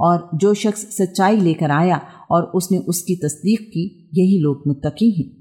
और जो शख्स सच्चाई लेकर आया और उसने उसकी तस्दीक की, यही लोग मुत्तकी हैं।